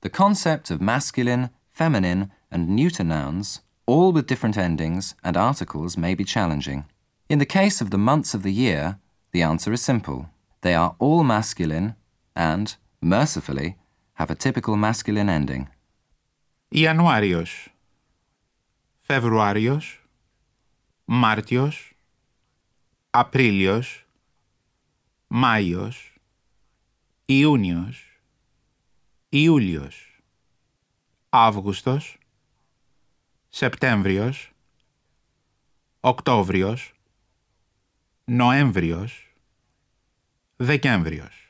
The concept of masculine, feminine, and neuter nouns, all with different endings and articles, may be challenging. In the case of the months of the year, the answer is simple. They are all masculine and, mercifully, have a typical masculine ending. Ιανουάριος Φεβρουάριος Μάρτιος Απρίλιος Μάιος Ιούνιος Ιούλιος Αύγουστος Σεπτέμβριος Οκτώβριος Νοέμβριος Δεκέμβριος